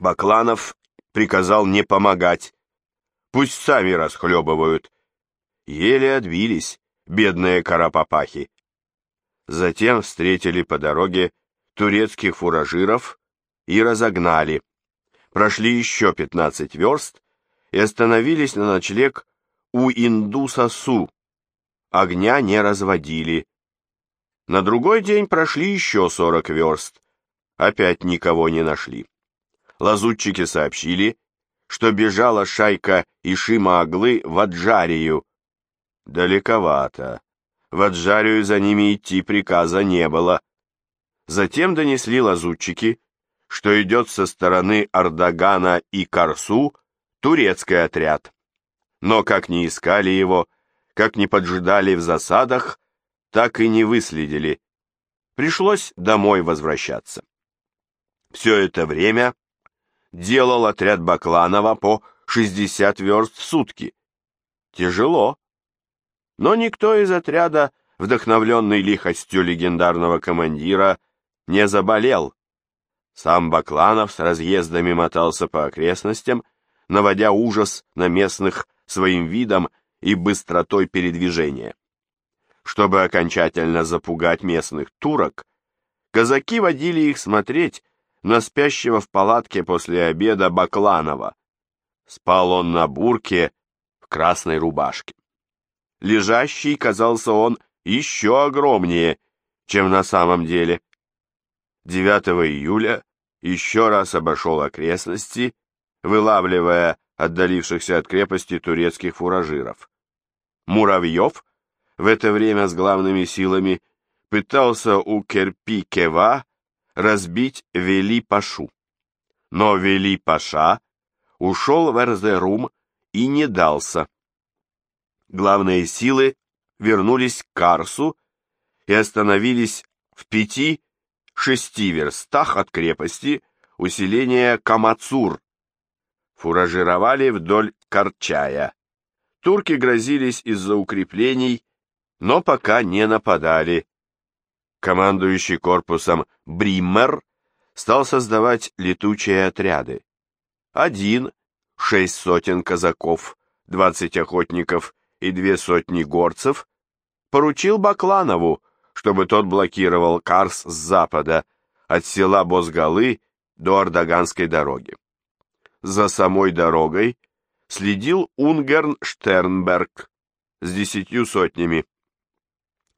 Бакланов приказал не помогать. Пусть сами расхлебывают. Еле отбились, бедные карапапахи. Затем встретили по дороге турецких фуражиров и разогнали. Прошли еще 15 верст и остановились на ночлег у Индуса-Су. Огня не разводили. На другой день прошли еще 40 верст. Опять никого не нашли. Лазутчики сообщили, что бежала шайка Ишима-Аглы в Аджарию. Далековато. В Аджарию за ними идти приказа не было. Затем донесли лазутчики, что идет со стороны Ардагана и Карсу турецкий отряд. Но как ни искали его, как ни поджидали в засадах, так и не выследили. Пришлось домой возвращаться. Все это время делал отряд Бакланова по 60 верст в сутки. Тяжело. Но никто из отряда, вдохновленный лихостью легендарного командира, не заболел. Сам Бакланов с разъездами мотался по окрестностям, наводя ужас на местных своим видом и быстротой передвижения. Чтобы окончательно запугать местных турок, казаки водили их смотреть на спящего в палатке после обеда Бакланова. Спал он на бурке в красной рубашке. Лежащий казался он еще огромнее, чем на самом деле. 9 июля еще раз обошел окрестности, вылавливая отдалившихся от крепости турецких фуражиров. Муравьев в это время с главными силами пытался у Керпи-Кева разбить Вели-Пашу. Но Вели-Паша ушел в Эрзерум и не дался. Главные силы вернулись к Карсу и остановились в пяти шести верстах от крепости усиления Камацур. Фуражировали вдоль Карчая. Турки грозились из-за укреплений, но пока не нападали. Командующий корпусом Бриммер стал создавать летучие отряды. Один, шесть сотен казаков, двадцать охотников и две сотни горцев поручил Бакланову, чтобы тот блокировал Карс с запада, от села Бозгалы до Ордоганской дороги. За самой дорогой следил Унгерн Штернберг с десятью сотнями.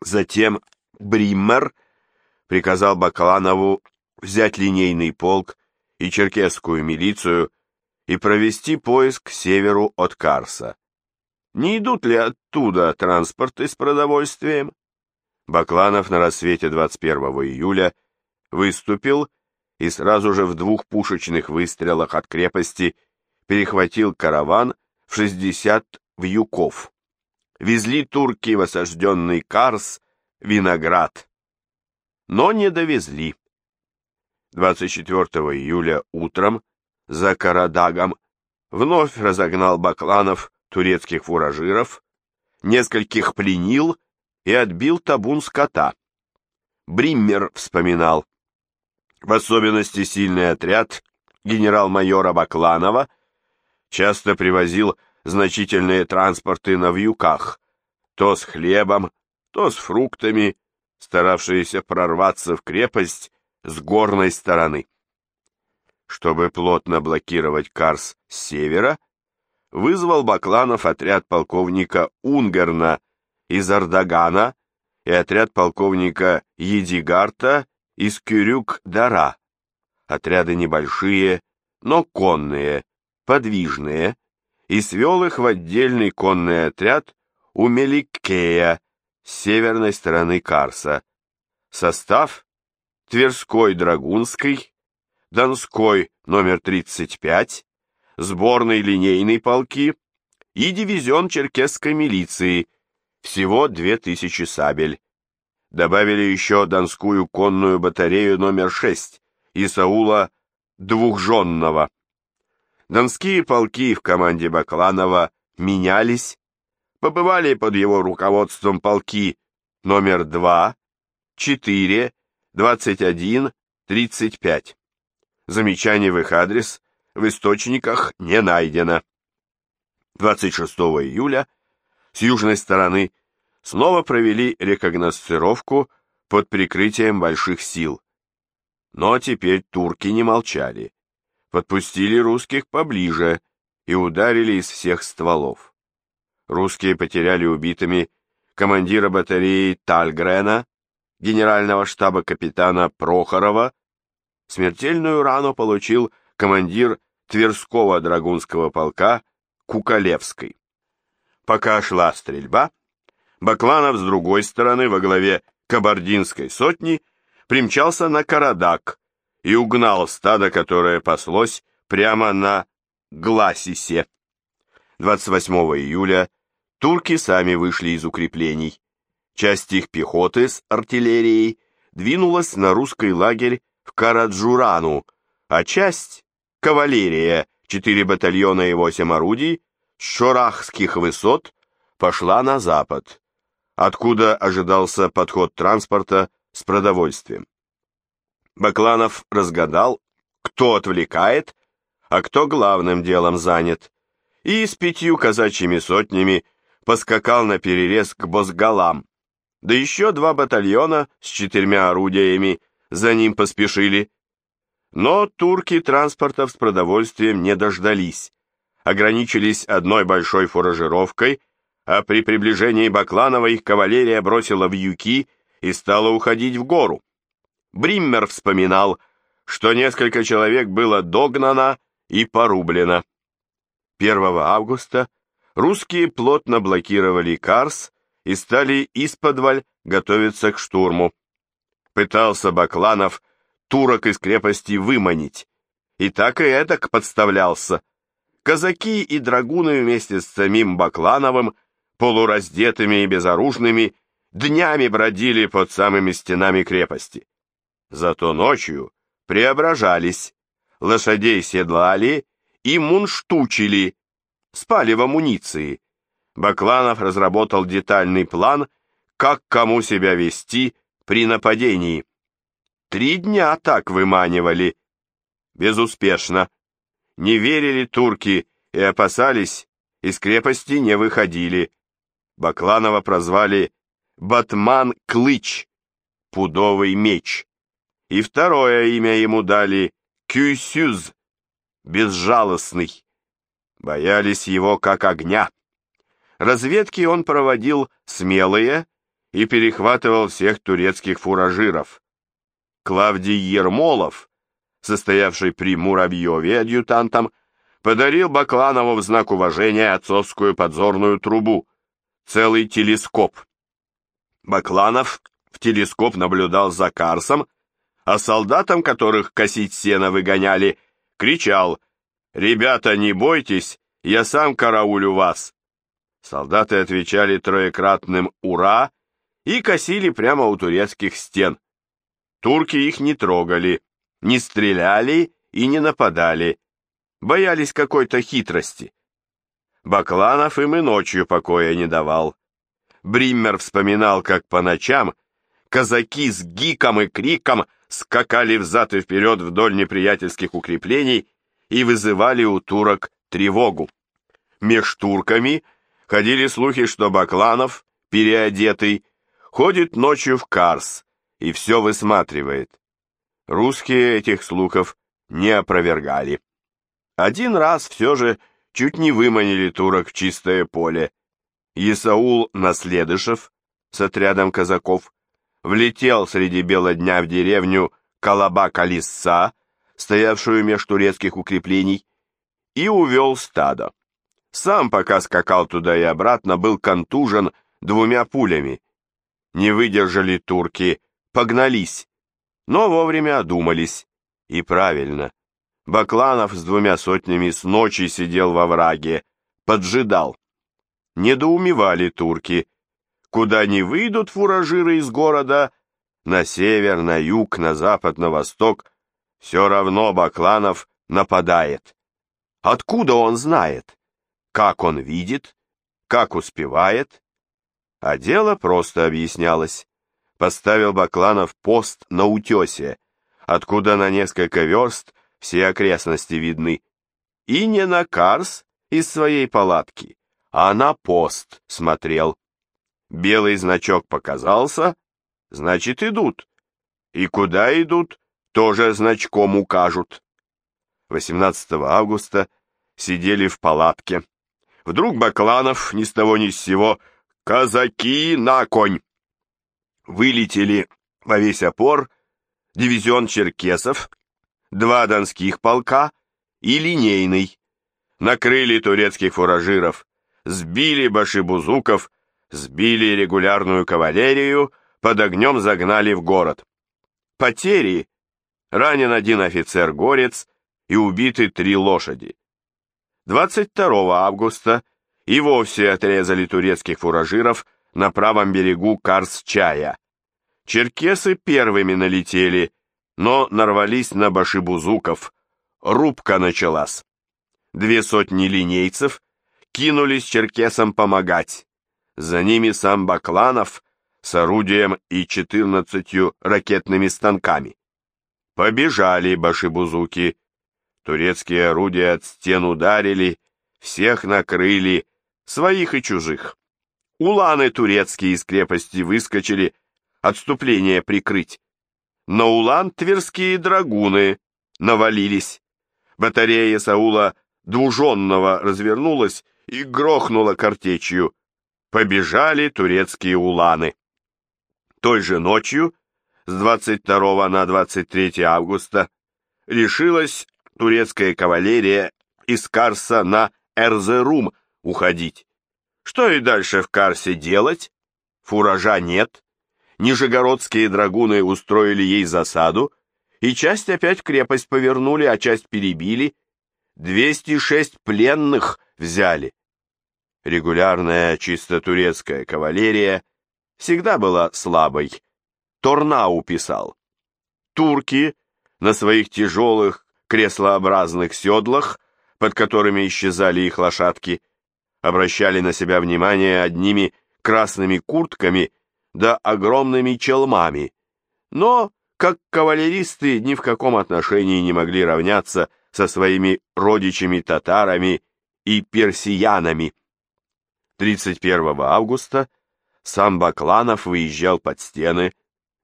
Затем Бриммер приказал Бакланову взять линейный полк и черкесскую милицию и провести поиск к северу от Карса. Не идут ли оттуда транспорты с продовольствием? Бакланов на рассвете 21 июля выступил и сразу же в двух пушечных выстрелах от крепости перехватил караван в 60 вьюков. Везли турки в осажденный Карс виноград, но не довезли. 24 июля утром за Карадагом вновь разогнал Бакланов турецких фуражиров, нескольких пленил и отбил табун скота. Бриммер вспоминал. В особенности сильный отряд генерал-майора Бакланова часто привозил значительные транспорты на вьюках, то с хлебом, то с фруктами, старавшиеся прорваться в крепость с горной стороны. Чтобы плотно блокировать Карс с севера, вызвал Бакланов отряд полковника Унгерна из Ардагана и отряд полковника Едигарта из Кюрюк-Дара. Отряды небольшие, но конные, подвижные, и свел их в отдельный конный отряд у Меликкея с северной стороны Карса. Состав Тверской Драгунской, Донской номер 35, сборной линейной полки и дивизион черкесской милиции, всего 2000 сабель. Добавили еще Донскую конную батарею номер 6 и Саула Двухжонного. Донские полки в команде Бакланова менялись, побывали под его руководством полки номер 2, 4, 21, 35. Замечаний в их адрес в источниках не найдено. 26 июля с южной стороны снова провели рекогносцировку под прикрытием больших сил. Но теперь турки не молчали. Подпустили русских поближе и ударили из всех стволов. Русские потеряли убитыми командира батареи Тальгрена, генерального штаба капитана Прохорова, смертельную рану получил командир Тверского драгунского полка Кукалевской. Пока шла стрельба, Бакланов с другой стороны во главе кабардинской сотни примчался на Карадак и угнал стадо, которое паслось прямо на Гласисе. 28 июля турки сами вышли из укреплений. Часть их пехоты с артиллерией двинулась на русский лагерь в Караджурану, а часть, кавалерия, 4 батальона и 8 орудий, с Шорахских высот пошла на запад, откуда ожидался подход транспорта с продовольствием. Бакланов разгадал, кто отвлекает, а кто главным делом занят, и с пятью казачьими сотнями поскакал на перерез к Босгалам, да еще два батальона с четырьмя орудиями за ним поспешили. Но турки транспортов с продовольствием не дождались, ограничились одной большой фуражировкой, а при приближении Бакланова их кавалерия бросила в юки и стала уходить в гору. Бриммер вспоминал, что несколько человек было догнано и порублено. 1 августа русские плотно блокировали Карс и стали исподволь готовиться к штурму. Пытался Бакланов турок из крепости выманить, и так и эдак подставлялся. Казаки и драгуны вместе с самим Баклановым, полураздетыми и безоружными, днями бродили под самыми стенами крепости. Зато ночью преображались, лошадей седлали и мунштучили, спали в амуниции. Бакланов разработал детальный план, как кому себя вести при нападении. Три дня так выманивали. Безуспешно. Не верили турки и опасались, из крепости не выходили. Бакланова прозвали Батман Клыч, пудовый меч. И второе имя ему дали Кюсюз, безжалостный. Боялись его как огня. Разведки он проводил смелые и перехватывал всех турецких фуражиров. Клавдий Ермолов, состоявший при Муравьеве адъютантом, подарил Бакланову в знак уважения отцовскую подзорную трубу, целый телескоп. Бакланов в телескоп наблюдал за Карсом, а солдатам, которых косить сено выгоняли, кричал «Ребята, не бойтесь, я сам караулю вас!» Солдаты отвечали троекратным «Ура!» и косили прямо у турецких стен. Турки их не трогали, не стреляли и не нападали, боялись какой-то хитрости. Бакланов им и ночью покоя не давал. Бриммер вспоминал, как по ночам казаки с гиком и криком скакали взад и вперед вдоль неприятельских укреплений и вызывали у турок тревогу. Меж турками Ходили слухи, что Бакланов, переодетый, ходит ночью в Карс и все высматривает. Русские этих слухов не опровергали. Один раз все же чуть не выманили турок в чистое поле. Исаул Наследышев с отрядом казаков влетел среди бела дня в деревню Калаба-Калисса, стоявшую меж турецких укреплений, и увел стадо. Сам, пока скакал туда и обратно, был контужен двумя пулями. Не выдержали турки, погнались, но вовремя одумались. И правильно. Бакланов с двумя сотнями с ночи сидел во враге, поджидал. Недоумевали турки. Куда не выйдут фуражиры из города, на север, на юг, на запад, на восток, все равно Бакланов нападает. Откуда он знает? как он видит, как успевает. А дело просто объяснялось. Поставил Бакланов пост на утесе, откуда на несколько верст все окрестности видны. и не на Карс из своей палатки, а на пост смотрел. Белый значок показался, значит идут. И куда идут, тоже значком укажут. 18 августа сидели в палатке. Вдруг Бакланов ни с того ни с сего «Казаки на конь!» Вылетели во весь опор дивизион черкесов, два донских полка и линейный. Накрыли турецких фуражиров, сбили башибузуков, сбили регулярную кавалерию, под огнем загнали в город. Потери. Ранен один офицер-горец и убиты три лошади. 22 августа и вовсе отрезали турецких фуражиров на правом берегу Карс-Чая. Черкесы первыми налетели, но нарвались на башибузуков. Рубка началась. Две сотни линейцев кинулись черкесам помогать. За ними сам Бакланов с орудием и четырнадцатью ракетными станками. Побежали башибузуки. Турецкие орудия от стен ударили, всех накрыли, своих и чужих. Уланы турецкие из крепости выскочили, отступление прикрыть. На улан тверские драгуны навалились. Батарея Саула двуженного развернулась и грохнула картечью. Побежали турецкие уланы. Той же ночью, с 22 на 23 августа, решилась турецкая кавалерия из Карса на Эрзерум уходить. Что и дальше в Карсе делать? Фуража нет. Нижегородские драгуны устроили ей засаду, и часть опять в крепость повернули, а часть перебили. 206 пленных взяли. Регулярная чисто турецкая кавалерия всегда была слабой. Торнау писал. Турки на своих тяжелых креслообразных седлах, под которыми исчезали их лошадки, обращали на себя внимание одними красными куртками да огромными челмами, но, как кавалеристы, ни в каком отношении не могли равняться со своими родичами-татарами и персиянами. 31 августа сам Бакланов выезжал под стены,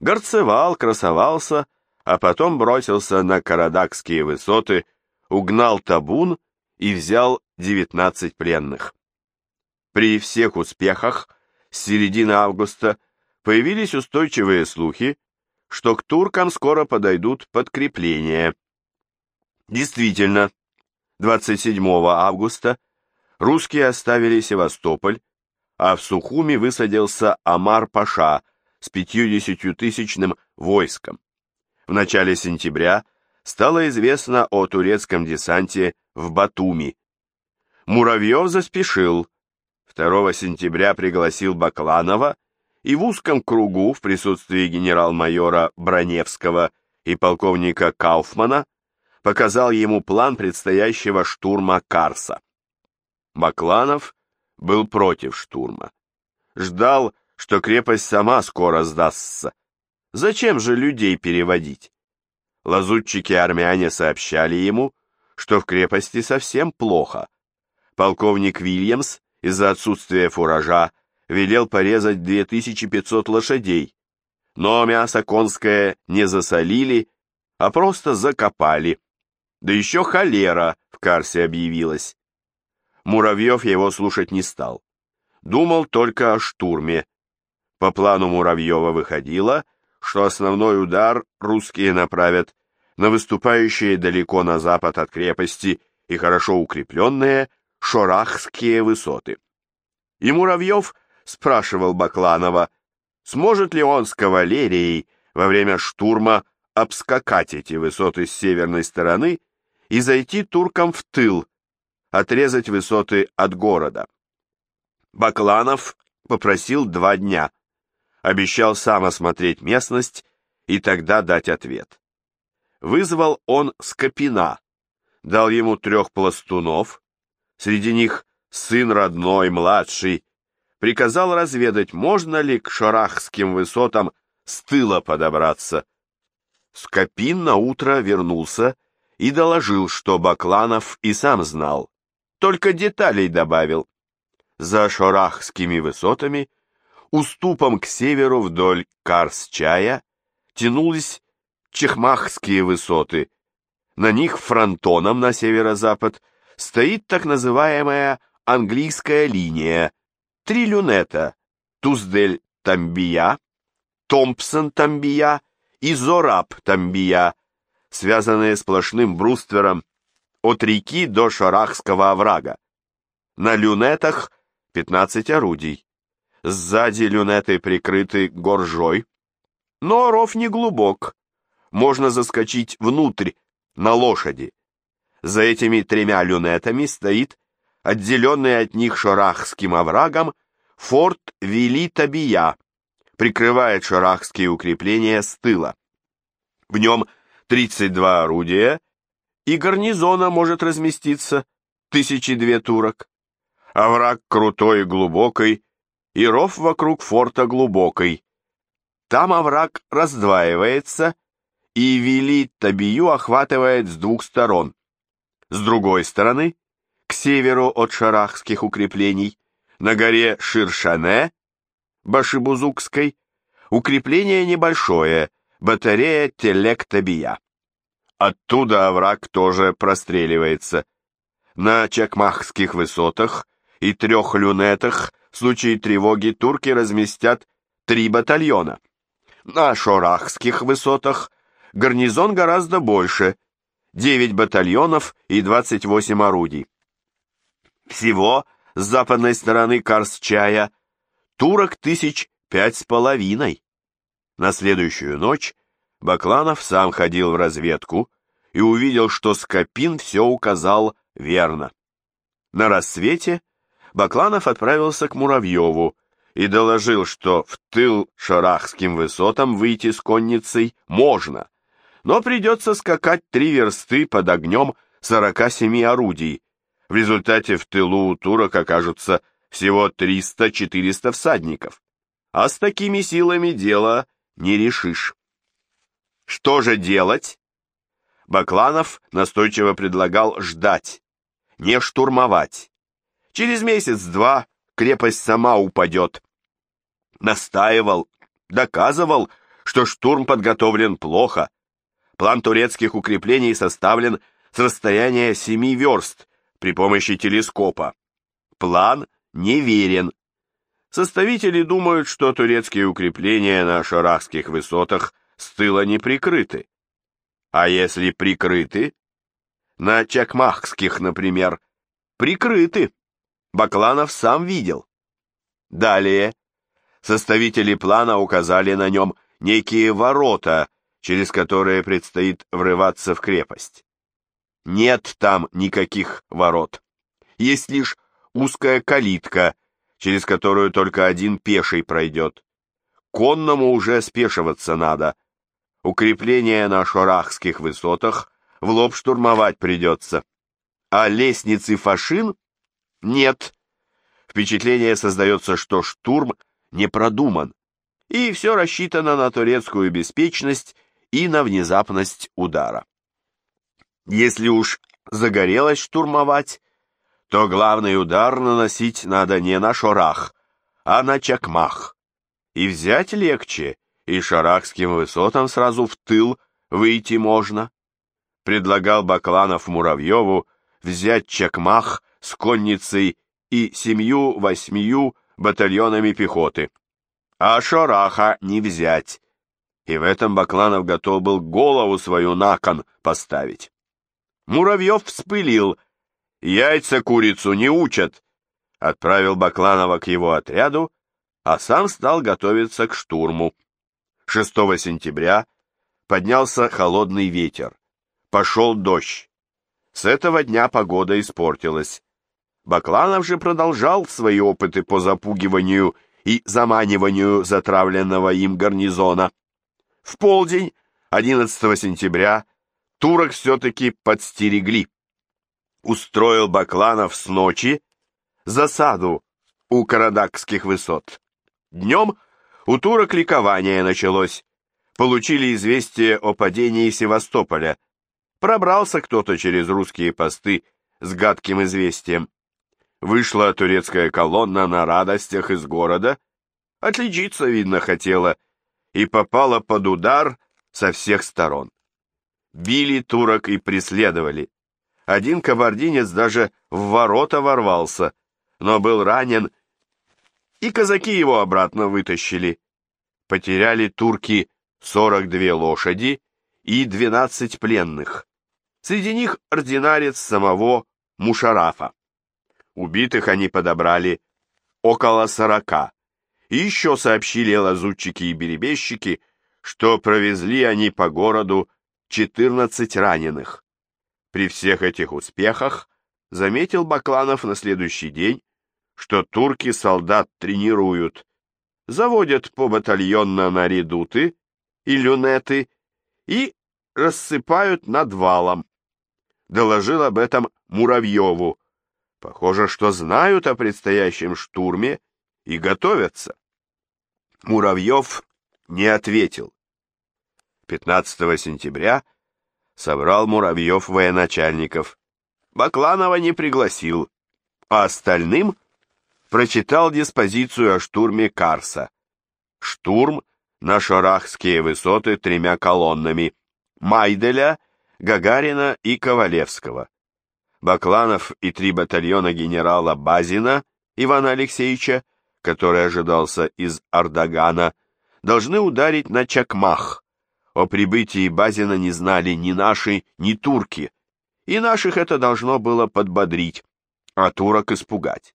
горцевал, красовался, а потом бросился на Карадакские высоты, угнал табун и взял 19 пленных. При всех успехах с середины августа появились устойчивые слухи, что к туркам скоро подойдут подкрепления. Действительно, 27 августа русские оставили Севастополь, а в Сухуми высадился Амар-Паша с 50-тысячным войском. В начале сентября стало известно о турецком десанте в Батуми. Муравьев заспешил, 2 сентября пригласил Бакланова и в узком кругу в присутствии генерал-майора Броневского и полковника Кауфмана показал ему план предстоящего штурма Карса. Бакланов был против штурма. Ждал, что крепость сама скоро сдастся. Зачем же людей переводить? Лазутчики-армяне сообщали ему, что в крепости совсем плохо. Полковник Вильямс из-за отсутствия фуража велел порезать 2500 лошадей, но мясо конское не засолили, а просто закопали. Да еще холера в Карсе объявилась. Муравьев его слушать не стал. Думал только о штурме. По плану Муравьева выходило, что основной удар русские направят на выступающие далеко на запад от крепости и хорошо укрепленные Шорахские высоты. И Муравьев спрашивал Бакланова, сможет ли он с кавалерией во время штурма обскакать эти высоты с северной стороны и зайти туркам в тыл, отрезать высоты от города. Бакланов попросил два дня, обещал сам осмотреть местность и тогда дать ответ. Вызвал он Скопина, дал ему трех пластунов, среди них сын родной, младший, приказал разведать, можно ли к шарахским высотам с тыла подобраться. Скопин на утро вернулся и доложил, что Бакланов и сам знал, только деталей добавил. За Шорахскими высотами, уступом к северу вдоль Карсчая, тянулись Чехмахские высоты. На них фронтоном на северо-запад стоит так называемая английская линия, три люнета, Туздель-Тамбия, Томпсон-Тамбия и Зораб-Тамбия, связанные сплошным бруствером от реки до Шарахского оврага. На люнетах 15 орудий. Сзади люнеты прикрыты горжой, но ров не глубок, можно заскочить внутрь, на лошади. За этими тремя люнетами стоит, отделенный от них шарахским оврагом, форт Вили-Табия, прикрывает шарахские укрепления с тыла. В нем 32 орудия, и гарнизона может разместиться тысячи две турок. Овраг крутой и глубокий, и ров вокруг форта глубокий. Там овраг раздваивается, и Вилит Табию охватывает с двух сторон. С другой стороны, к северу от шарахских укреплений, на горе Ширшане, Башибузукской, укрепление небольшое, батарея Телек-Табия. Оттуда овраг тоже простреливается. На Чакмахских высотах и трех люнетах в случае тревоги турки разместят три батальона. На Шорахских высотах гарнизон гораздо больше, 9 батальонов и 28 орудий. Всего с западной стороны Карсчая турок тысяч пять с половиной. На следующую ночь Бакланов сам ходил в разведку и увидел, что Скопин все указал верно. На рассвете Бакланов отправился к Муравьеву и доложил, что в тыл шарахским высотам выйти с конницей можно, но придется скакать три версты под огнем 47 орудий. В результате в тылу у турок окажутся всего 300-400 всадников. А с такими силами дело не решишь. Что же делать? Бакланов настойчиво предлагал ждать, не штурмовать. Через месяц-два крепость сама упадет. Настаивал, доказывал, что штурм подготовлен плохо, План турецких укреплений составлен с расстояния 7 верст при помощи телескопа. План неверен. Составители думают, что турецкие укрепления на шарахских высотах с тыла не прикрыты. А если прикрыты? На Чакмахских, например, прикрыты. Бакланов сам видел. Далее. Составители плана указали на нем некие ворота через которые предстоит врываться в крепость. Нет там никаких ворот. Есть лишь узкая калитка, через которую только один пеший пройдет. Конному уже спешиваться надо. Укрепление на шорахских высотах в лоб штурмовать придется. А лестницы фашин нет. Впечатление создается, что штурм не продуман, и все рассчитано на турецкую беспечность и на внезапность удара. Если уж загорелось штурмовать, то главный удар наносить надо не на шорах, а на чакмах. И взять легче, и шарахским высотам сразу в тыл выйти можно. Предлагал Бакланов Муравьеву взять чакмах с конницей и семью-восьмию батальонами пехоты. А шараха не взять, и в этом Бакланов готов был голову свою на кон поставить. Муравьев вспылил. «Яйца курицу не учат!» Отправил Бакланова к его отряду, а сам стал готовиться к штурму. 6 сентября поднялся холодный ветер. Пошел дождь. С этого дня погода испортилась. Бакланов же продолжал свои опыты по запугиванию и заманиванию затравленного им гарнизона. В полдень 11 сентября турок все-таки подстерегли. Устроил Бакланов с ночи засаду у Карадакских высот. Днем у турок ликование началось. Получили известие о падении Севастополя. Пробрался кто-то через русские посты с гадким известием. Вышла турецкая колонна на радостях из города, отличиться, видно, хотела, и попала под удар со всех сторон. Били турок и преследовали. Один кабардинец даже в ворота ворвался, но был ранен, и казаки его обратно вытащили. Потеряли турки 42 лошади и 12 пленных. Среди них ординарец самого Мушарафа. Убитых они подобрали около сорока. И еще сообщили лазутчики и беребещики, что провезли они по городу 14 раненых. При всех этих успехах заметил Бакланов на следующий день, что турки солдат тренируют, заводят по батальонно на редуты и люнеты и рассыпают над валом. Доложил об этом Муравьеву. Похоже, что знают о предстоящем штурме и готовятся. Муравьев не ответил. 15 сентября собрал Муравьев военачальников. Бакланова не пригласил, а остальным прочитал диспозицию о штурме Карса. Штурм на Шарахские высоты тремя колоннами Майделя, Гагарина и Ковалевского. Бакланов и три батальона генерала Базина Ивана Алексеевича, который ожидался из Ардагана, должны ударить на Чакмах. О прибытии Базина не знали ни наши, ни турки, и наших это должно было подбодрить, а турок испугать.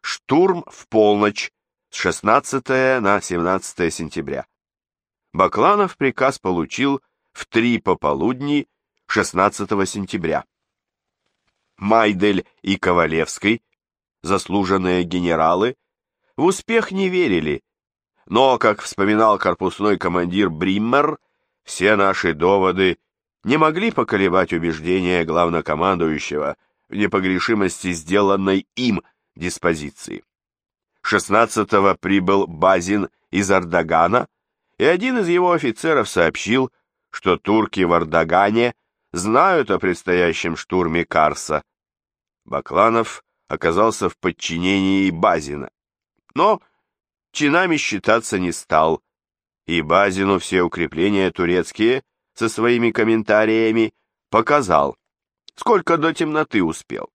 Штурм в полночь с 16 на 17 сентября. Бакланов приказ получил в три пополудни 16 сентября. Майдель и Ковалевский, заслуженные генералы, в успех не верили, но, как вспоминал корпусной командир Бриммер, все наши доводы не могли поколебать убеждения главнокомандующего в непогрешимости сделанной им диспозиции. 16-го прибыл Базин из Ардагана, и один из его офицеров сообщил, что турки в Ардагане знают о предстоящем штурме Карса. Бакланов оказался в подчинении Базина, но чинами считаться не стал, и Базину все укрепления турецкие со своими комментариями показал, сколько до темноты успел.